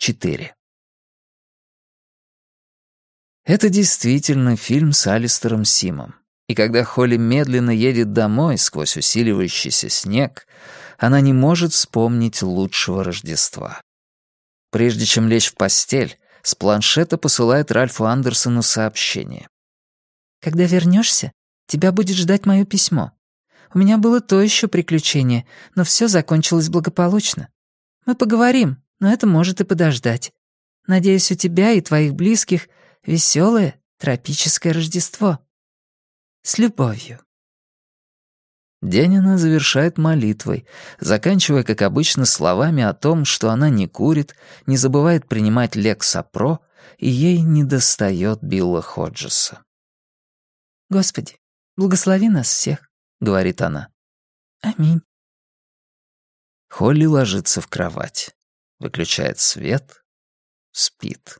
4. Это действительно фильм с Алистером Симом. И когда Холли медленно едет домой сквозь усиливающийся снег, она не может вспомнить лучшего Рождества. Прежде чем лечь в постель, с планшета посылает Ральфу Андерсону сообщение. «Когда вернешься, тебя будет ждать мое письмо. У меня было то еще приключение, но все закончилось благополучно. Мы поговорим, но это может и подождать. Надеюсь, у тебя и твоих близких веселое тропическое Рождество. С любовью». День она завершает молитвой, заканчивая, как обычно, словами о том, что она не курит, не забывает принимать лексапро, и ей недостает Билла Ходжеса. «Господи, благослови нас всех», — говорит она. «Аминь». Холли ложится в кровать, выключает свет, спит.